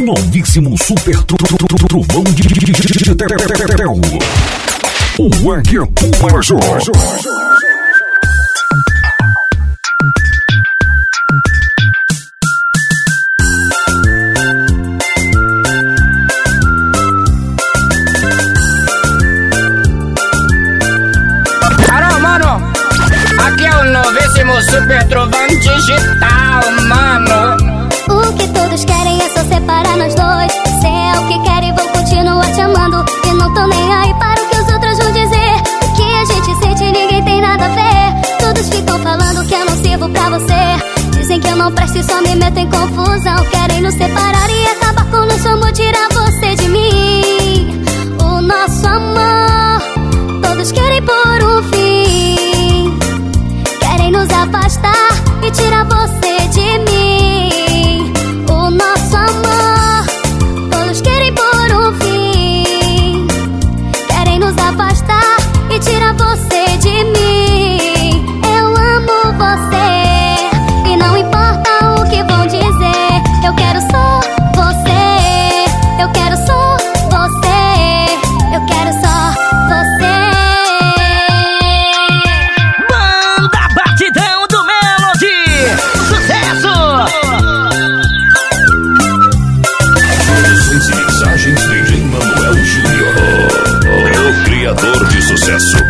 Novíssimo super trovão de Terrell. O Águia Major. nós dois. Cê é o que quer e vou continuar te amando. E não tô nem aí para o que os outros vão dizer. O que a gente sente, ninguém tem nada a ver. Todos ficam falando que eu não sirvo pra você. Dizem que eu não presto e só me meto em confusão. Querem nos separar e acabar com o nosso amor, tirar você de mim. O nosso amor, todos querem por um fim. Querem nos afastar e tirar você. sucesso.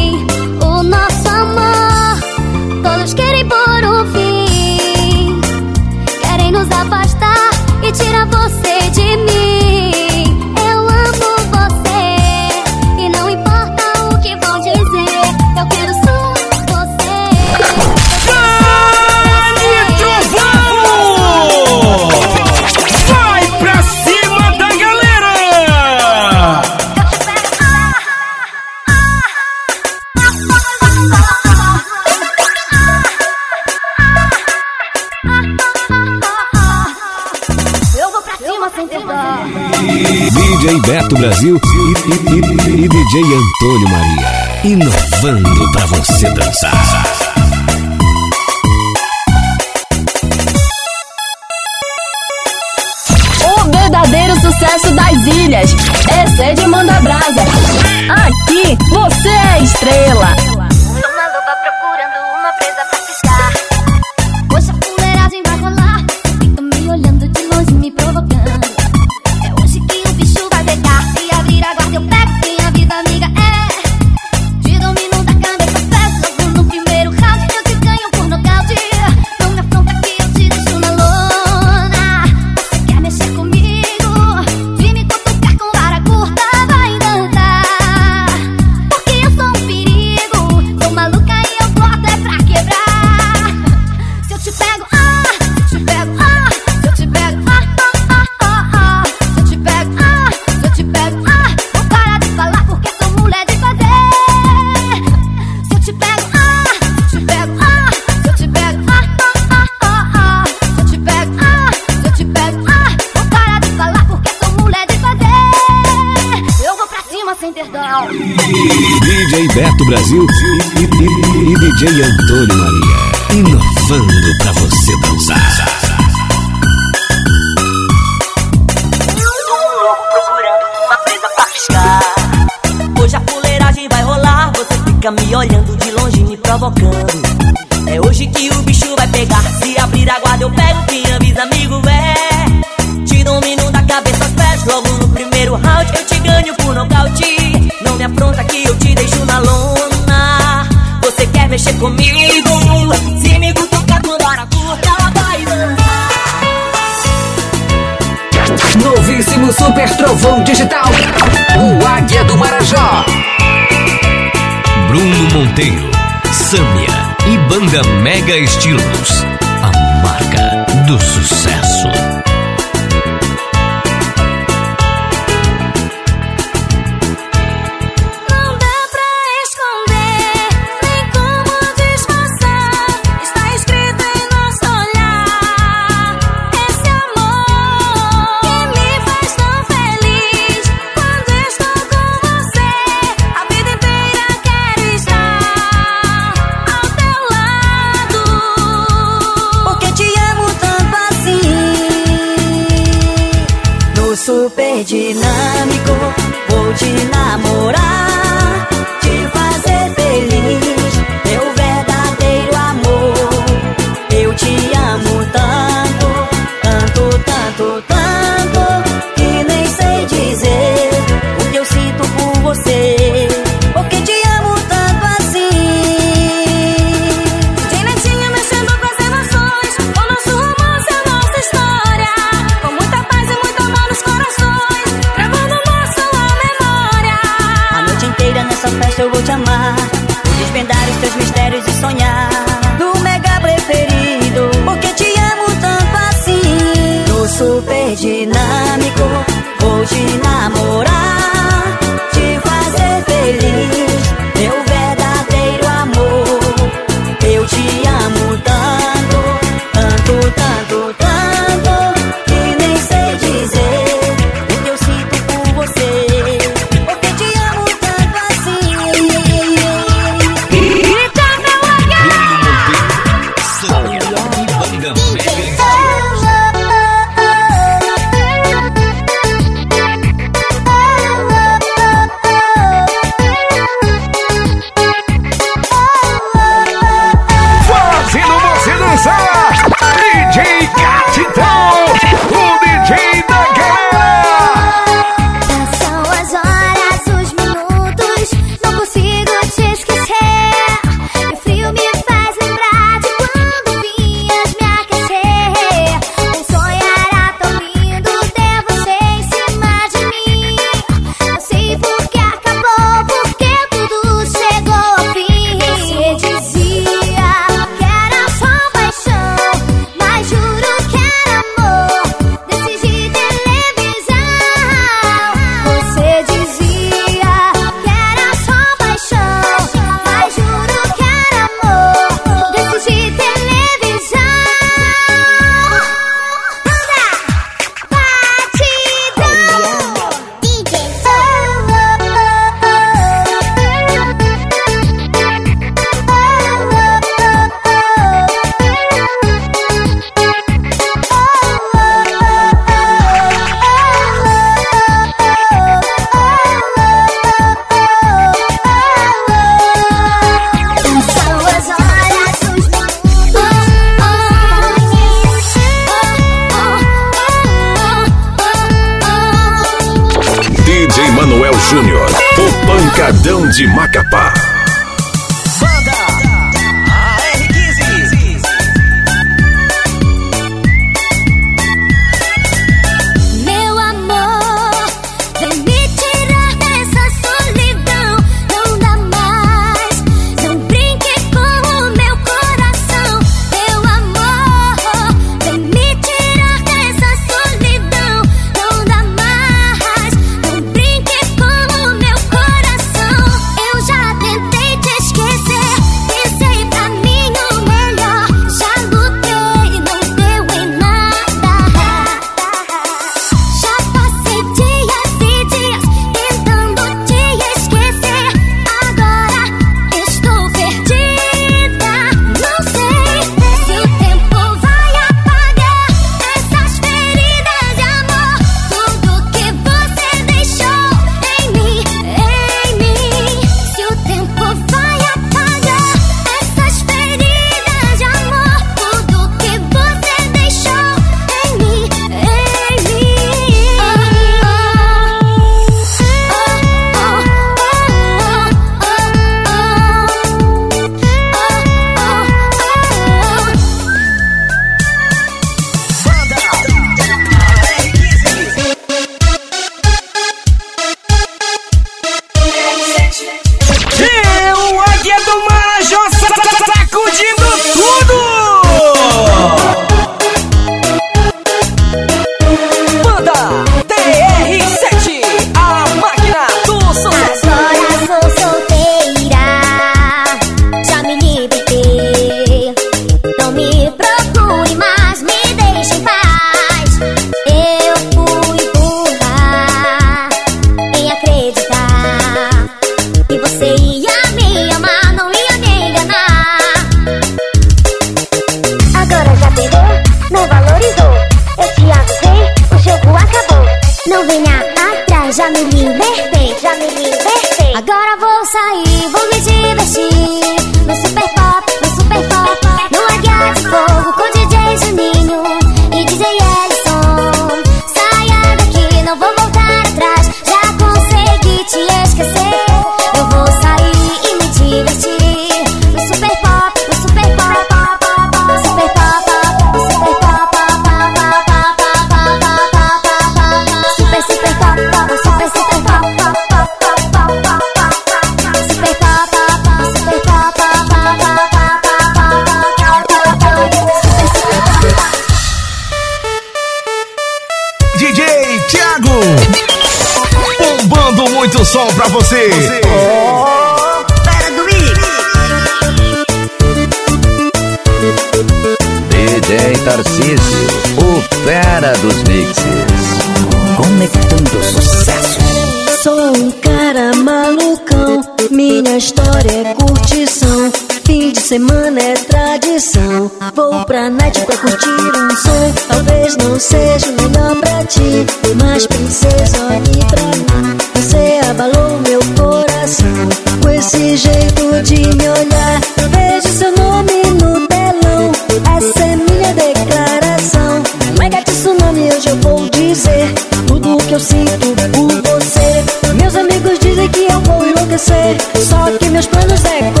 semana é tradição. Vou pra night pra curtir um som. Talvez não seja o melhor pra ti, mas princesa, olhe pra mim. Você abalou meu coração com esse jeito de me olhar. Vejo seu nome no telão. Essa é minha declaração. Mega tsunami, hoje eu vou dizer tudo o que eu sinto por você. Meus amigos dizem que eu vou enlouquecer, só que meus planos é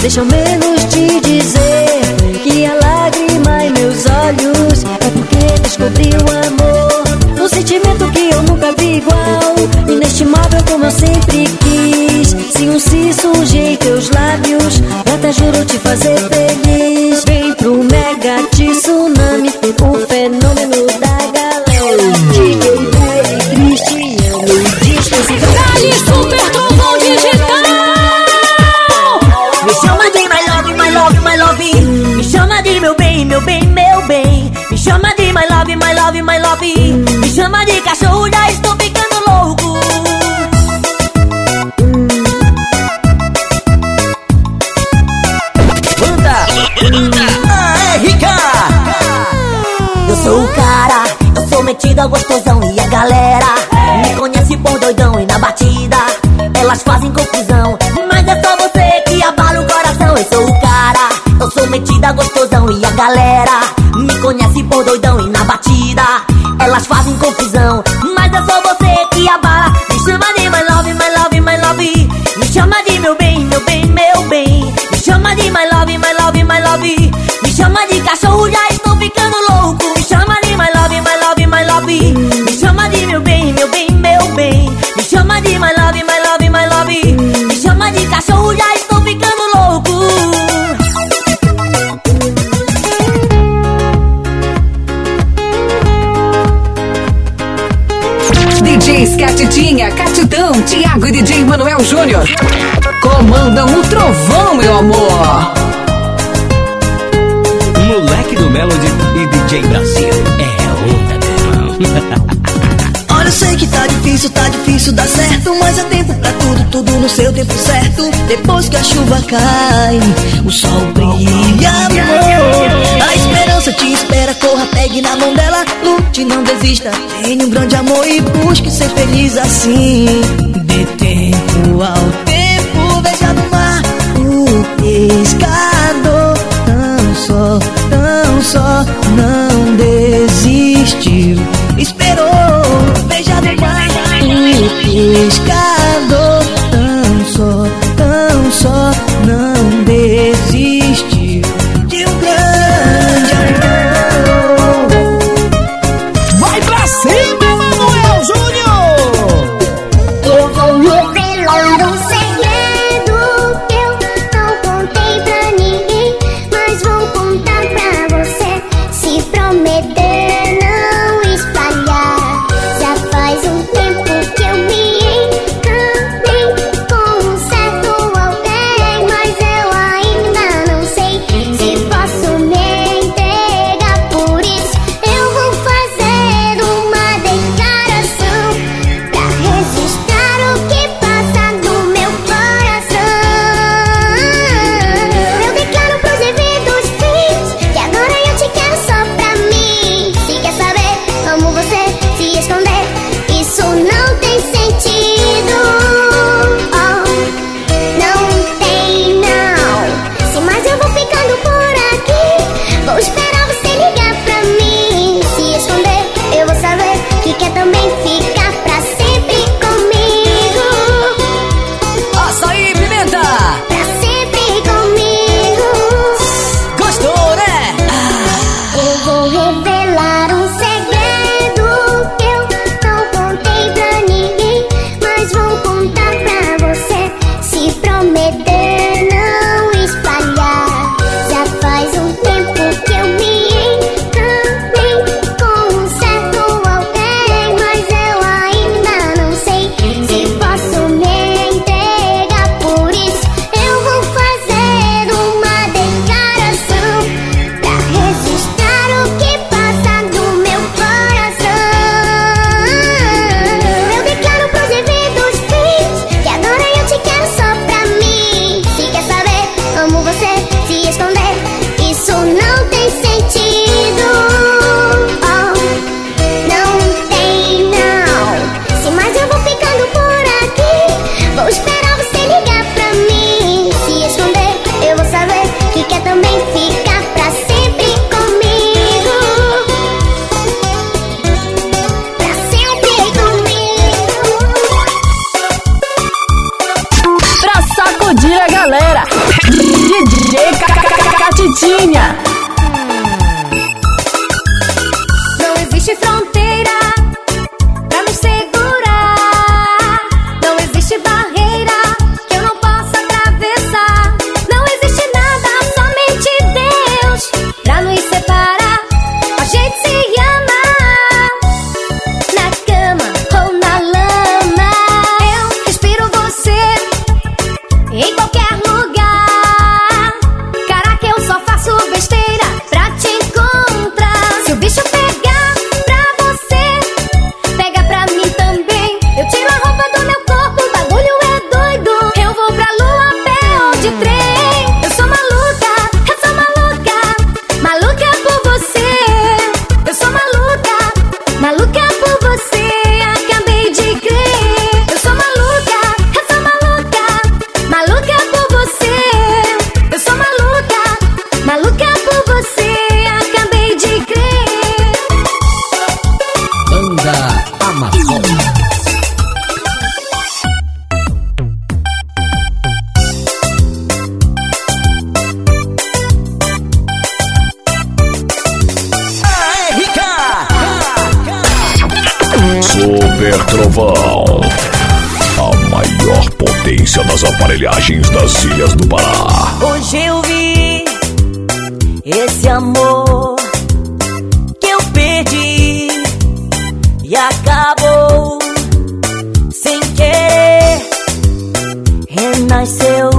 Deixa ao menos te dizer que a lágrima em meus olhos é porque descobri o amor. Um sentimento que eu nunca vi igual, inestimável como eu sempre quis. Se um si surgir teus lábios, até juro te fazer Davi. Me chama de cachorro, já estou ficando louco. Banda ah, é, Rica. Eu sou o cara, eu sou metido a gostosão e a galera tudo no seu tempo certo. Depois que a chuva cai, o sol brilha, amor. A esperança te espera, corra, pegue na mão dela. Lute, não desista. Tenha um grande amor e busque ser feliz assim. Dê tempo ao tempo, veja no mar o pescar. Trovão. A maior potência das aparelhagens das Ilhas do Pará. Hoje eu vi esse amor que eu perdi e acabou sem querer. Renasceu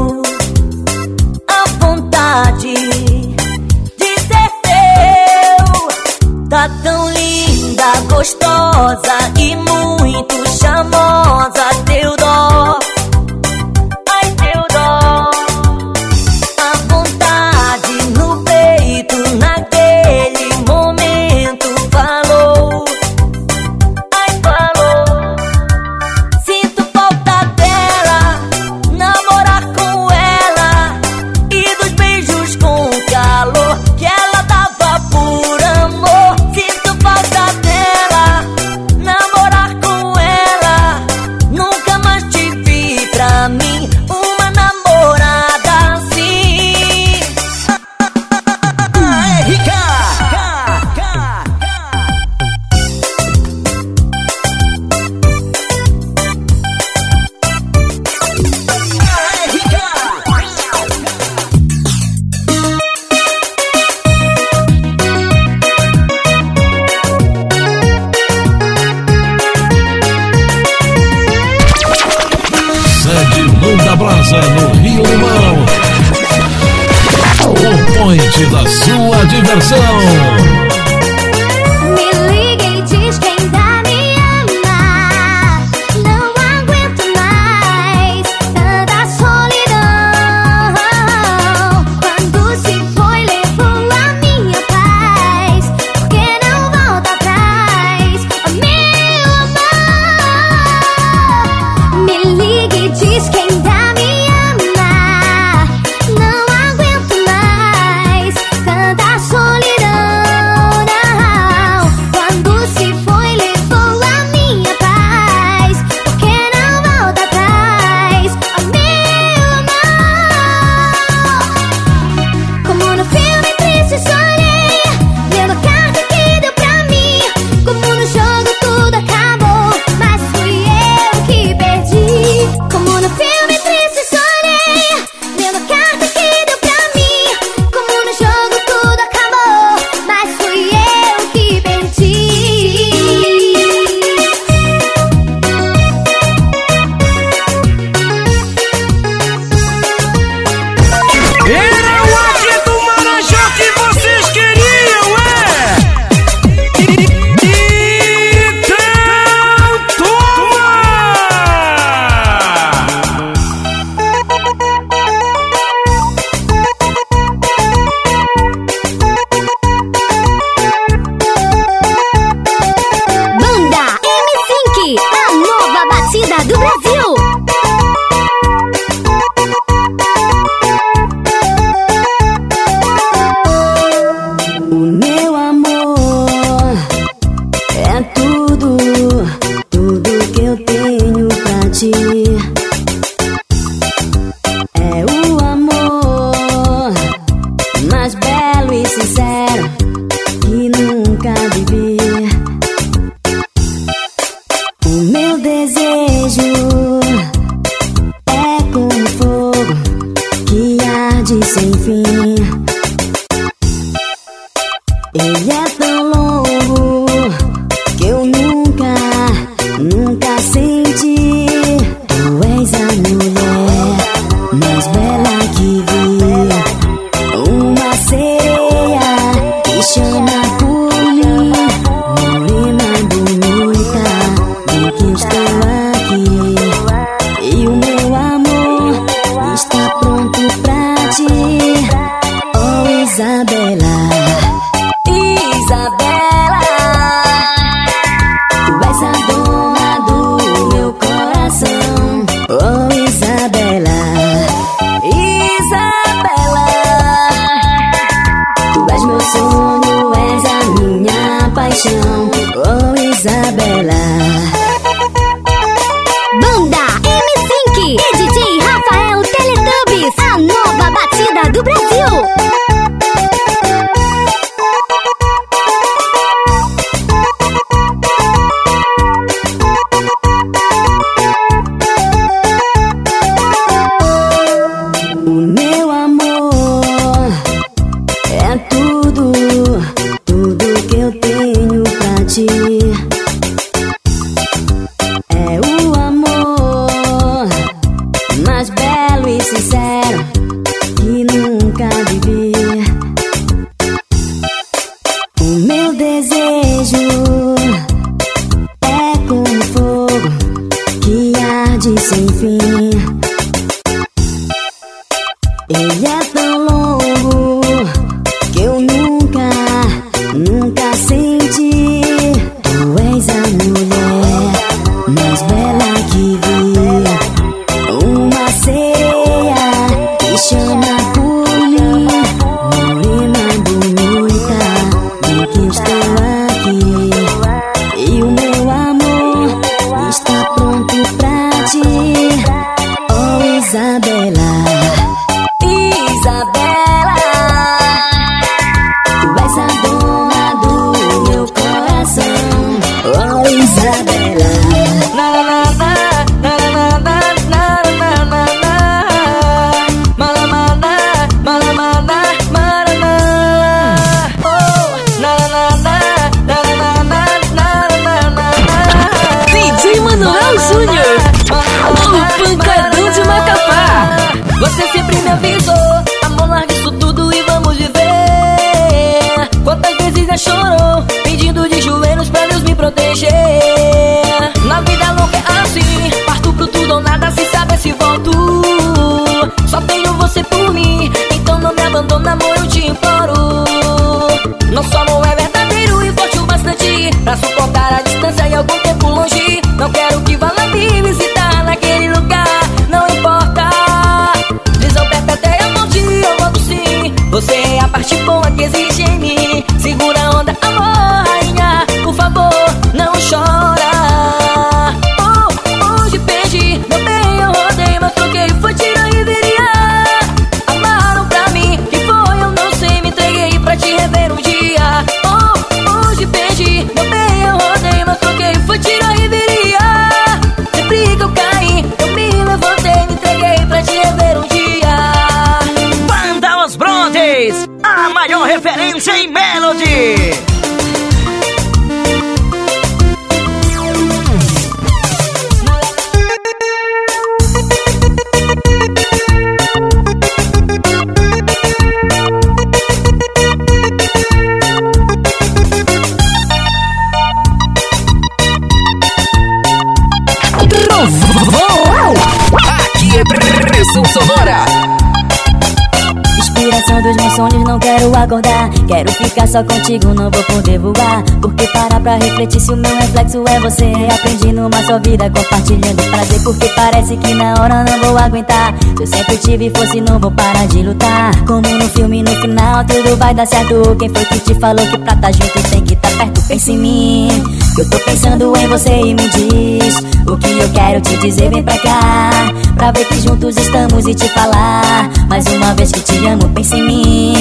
só contigo, não vou poder voar. Porque parar pra refletir se o meu reflexo é você. Aprendi numa só vida, compartilhando prazer. Porque parece que na hora não vou aguentar. Se eu sempre tive força e não vou parar de lutar. Como no filme, no final, tudo vai dar certo. Quem foi que te falou que pra tá junto tem que tá perto? Pensa em mim. Que eu tô pensando em você e me diz O que eu quero te dizer, vem pra cá Pra ver que juntos estamos e te falar. Mais uma vez que te amo, pensa em mim.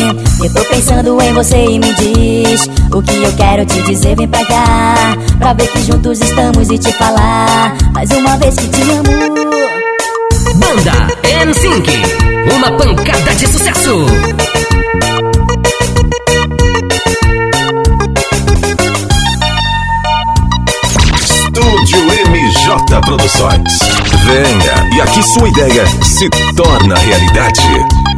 Eu tô pensando em você e me diz O que eu quero te dizer, vem pra cá. Pra ver que juntos estamos e te falar. Mais uma vez que te amo. Banda N5, uma pancada de sucesso. MJ Produções. Venha e aqui sua ideia se torna realidade.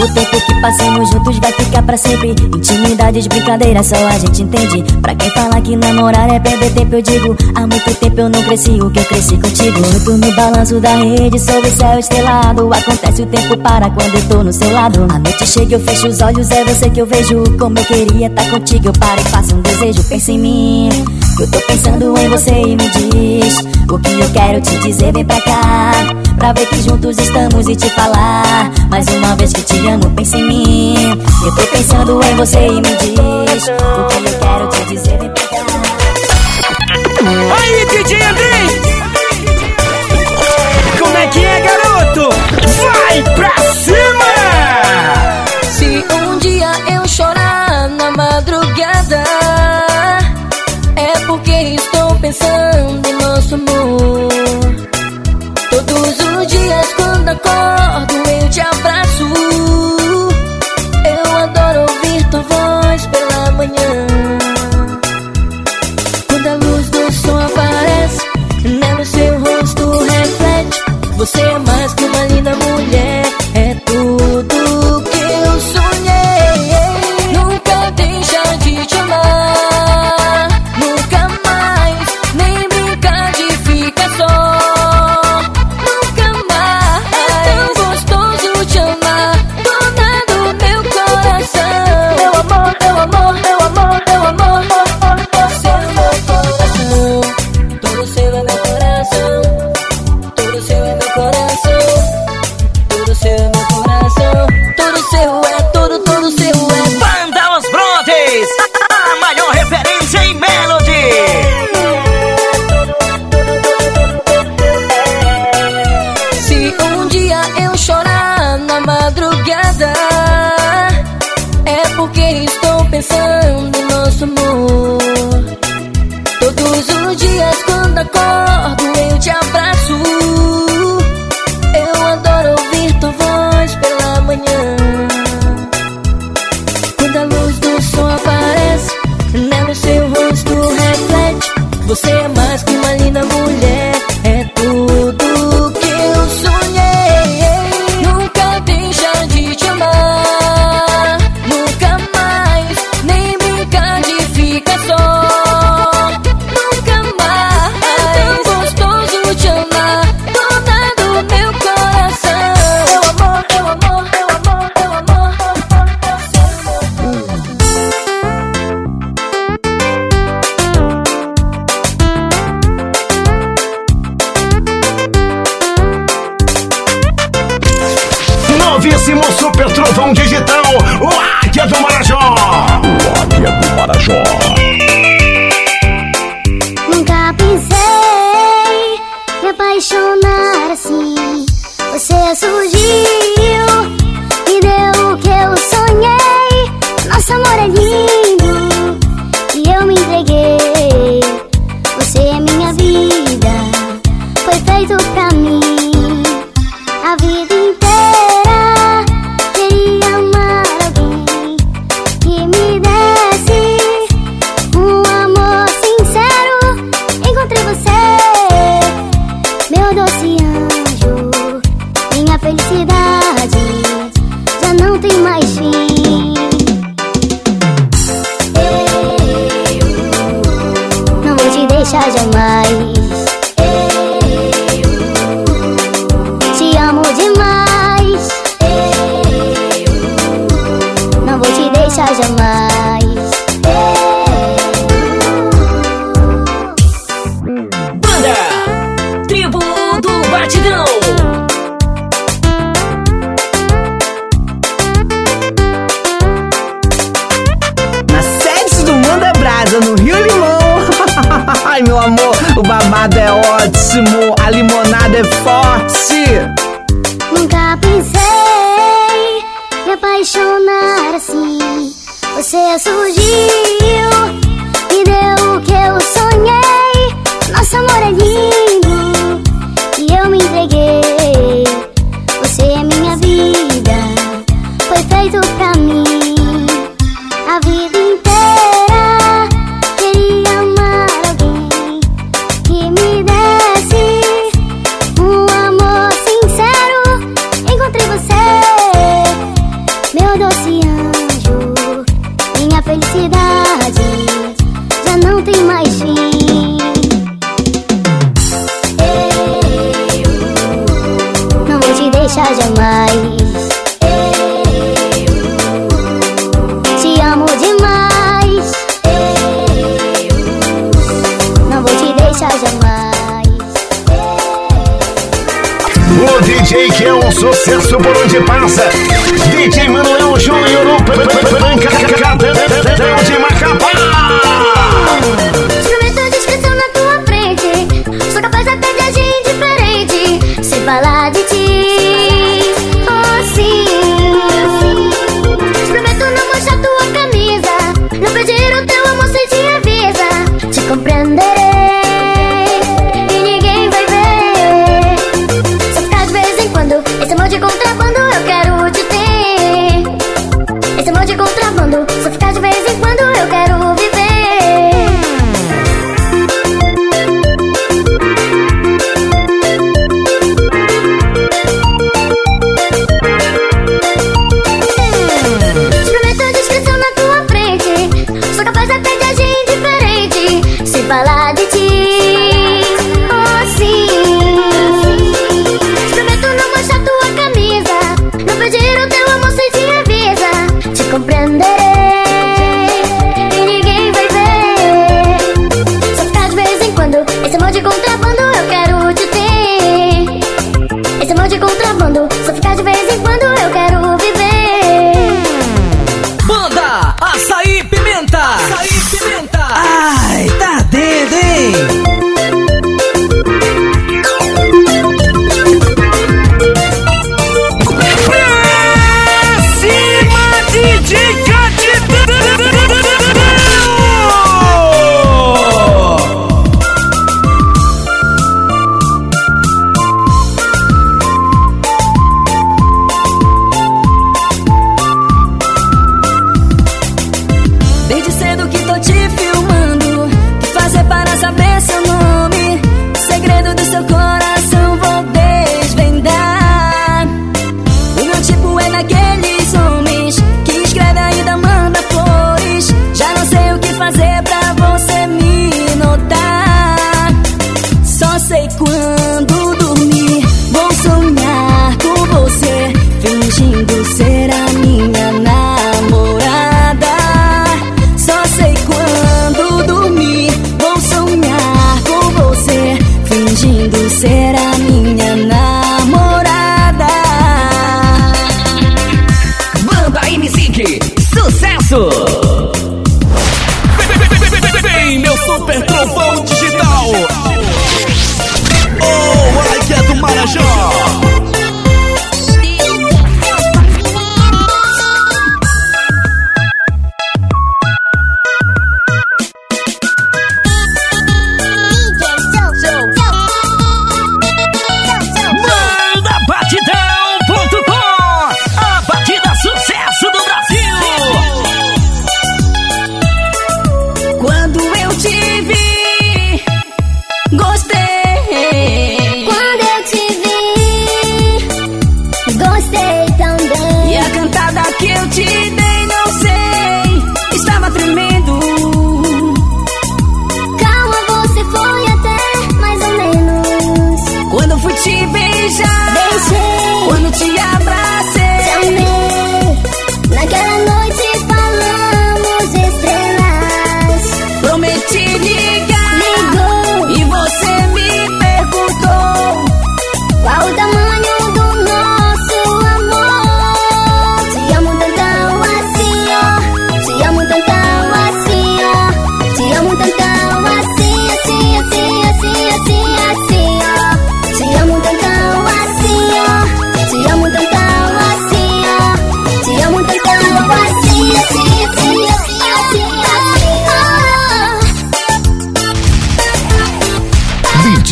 O tempo que passamos juntos vai ficar pra sempre. Intimidades, brincadeiras, só a gente entende. Pra quem fala que namorar é perder tempo, eu digo Há muito tempo eu não cresci o que eu cresci contigo? Junto no balanço da rede, sob o céu estrelado. Acontece o tempo para quando eu tô no seu lado. A noite chega, eu fecho os olhos, é você que eu vejo. Como eu queria estar contigo, eu paro e faço um desejo. Pensa em mim, eu tô pensando em você e me diz O que eu quero te dizer, vem pra cá Pra ver que juntos estamos e te falar Mais uma vez que te amo, pensa em mim Eu tô pensando em você e me diz O que eu quero te dizer, vem pra cá Aí, DJ Andrei! Como é que é, garoto? Vai pra cima! Se um dia eu chorar na madrugada É porque estou pensando em nosso amor Oh. funcionar assim. Você é surgiu e deu o que eu sonhei. Nosso amor é lindo e eu me entreguei. Você é minha vida, foi feito pra mim. Sucesso por onde passa.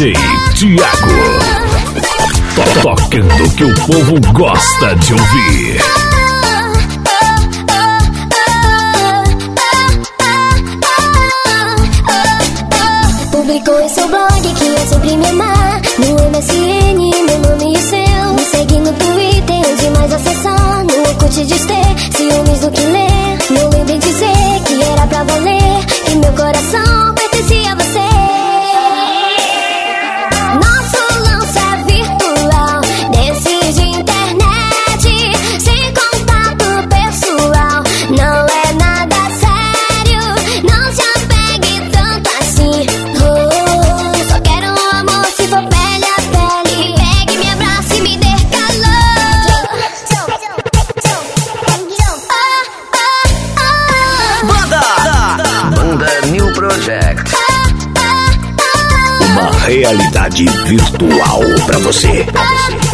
Tiago. Tocando o que o povo gosta de ouvir. Publicou em seu blog que é sobre me. realidade virtual para você. Pra você.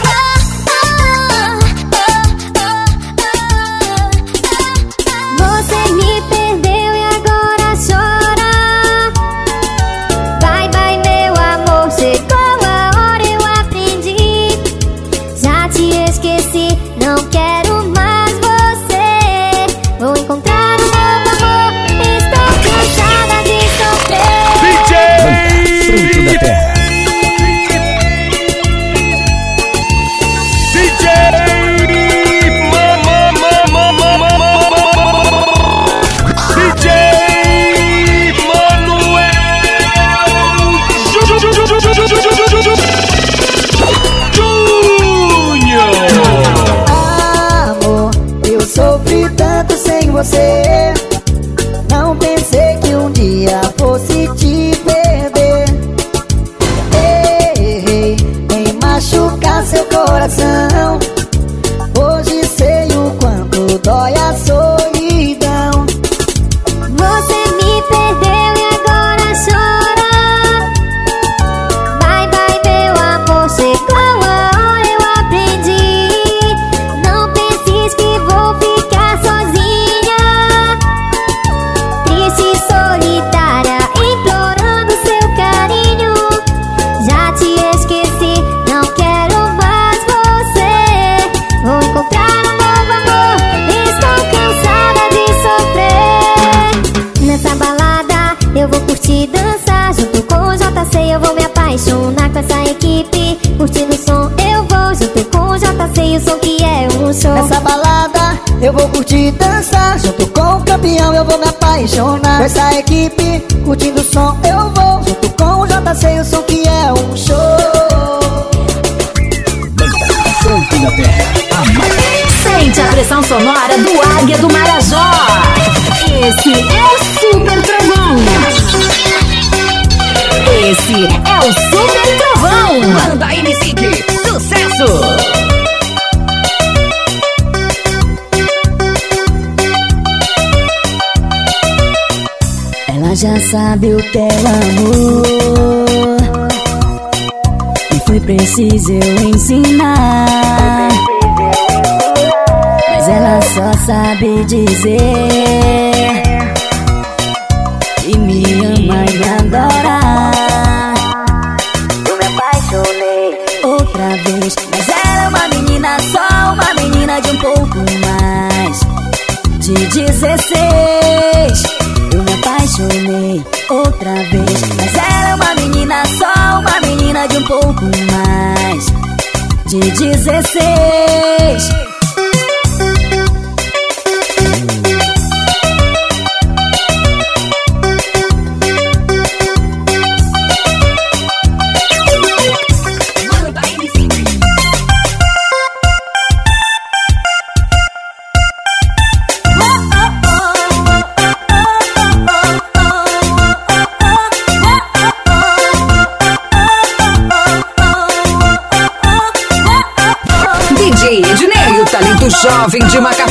Sabe o teu amor. E foi preciso eu ensinar. Mas ela só sabe dizer que me ama e me adora. Eu me apaixonei outra vez. Mas ela é uma menina, só uma menina de um pouco mais de 16. De 16. Jovem de Macapá.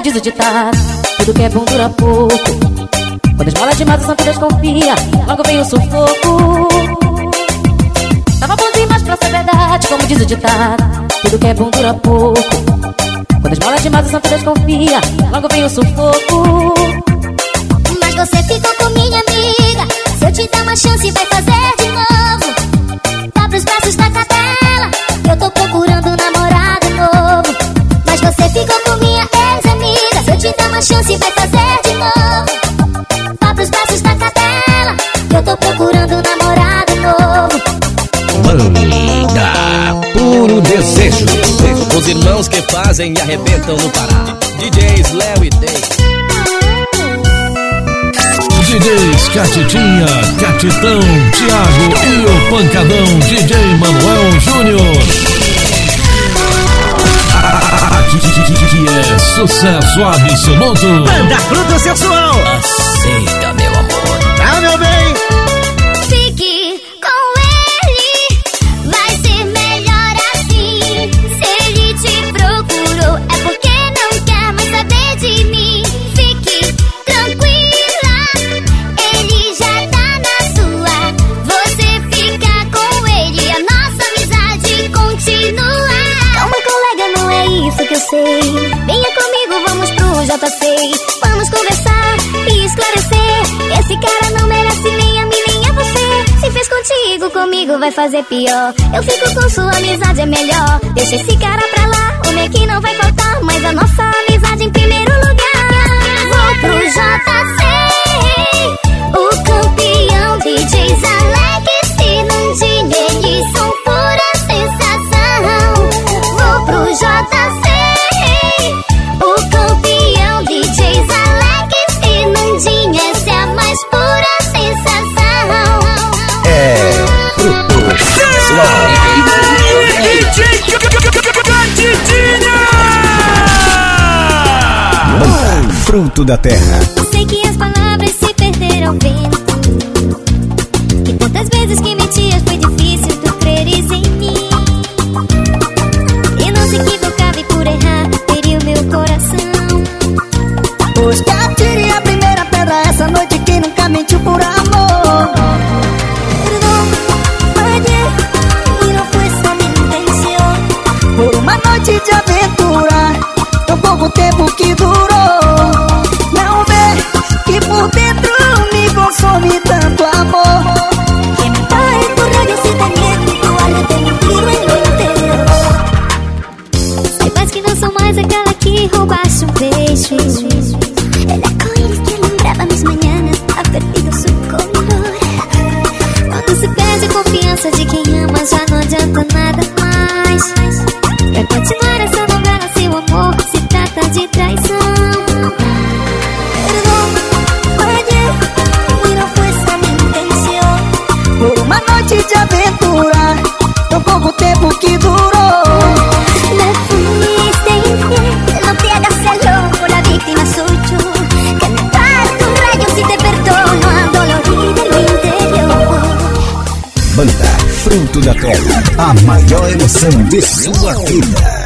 Como diz o ditado. Tudo que é bom dura pouco. Quando esmola demais, o santo desconfia. Logo vem o sufoco. Tava bom demais pra ser verdade, como diz o ditado. Tudo que é bom dura pouco. Quando esmola demais, o santo desconfia. Logo vem o sufoco. Mas você ficou com minha amiga. Se eu te der uma chance, vai fazer de novo. Vá pros braços da cadela. Banda Puro Desejo. Os irmãos que fazem e arrebentam no Pará. DJs Léo e Dave. DJs Catitinha, Catitão, Thiago e o pancadão DJ Manuel Júnior. Aqui é sucesso absoluto. Banda Fruta Sensual. Aceita, vai fazer pior. Eu fico com sua amizade, é melhor. Deixa esse cara pra lá, homem aqui não vai faltar. Mas a nossa amizade em primeiro lugar. Vou pro JC, Fruto da Terra. A maior emoção de sua vida.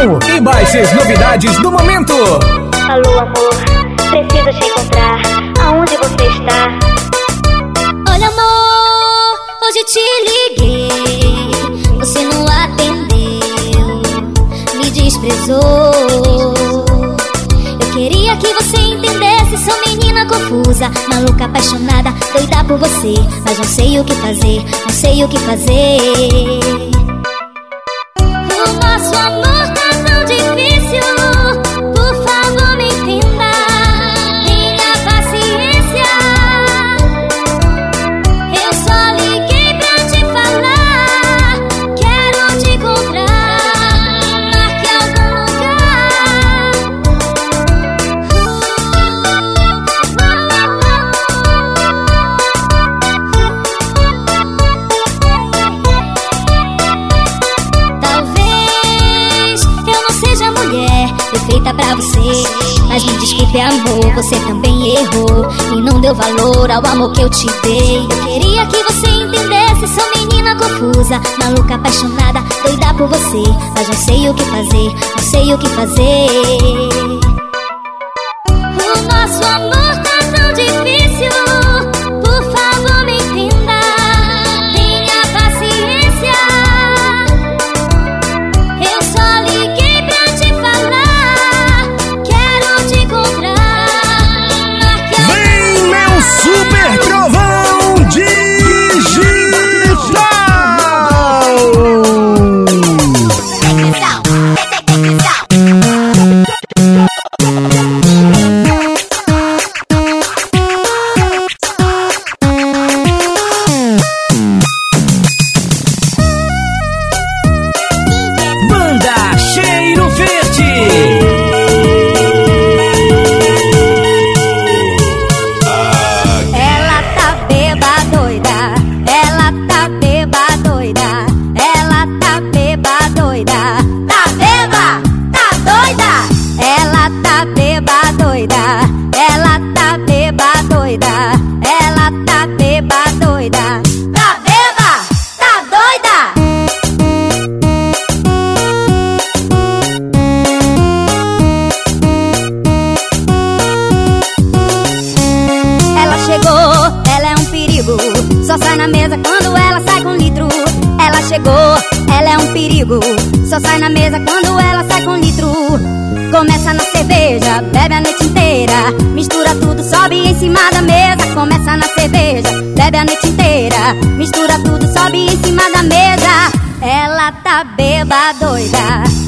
Som e baixas novidades do momento. Alô, amor, preciso te encontrar. Aonde você está? Olha, amor, hoje te liguei. Você não atendeu, me desprezou. Eu queria que você entendesse, sou menina confusa, maluca, apaixonada, doida por você. Mas não sei o que fazer, não sei o que fazer. O nosso amor meu valor ao amor que eu te dei. Eu queria que você entendesse, sou menina confusa, maluca, apaixonada, doida por você. Mas não sei o que fazer, não sei o que fazer. Mistura tudo, sobe em cima da mesa. Ela tá beba doida.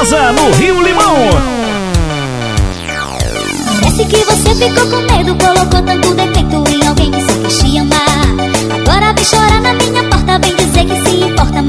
Rosa, no Rio Limão. Parece que você ficou com medo, colocou tanto defeito em alguém que só quis te amar. Agora vem chorar na minha porta, vem dizer que se importa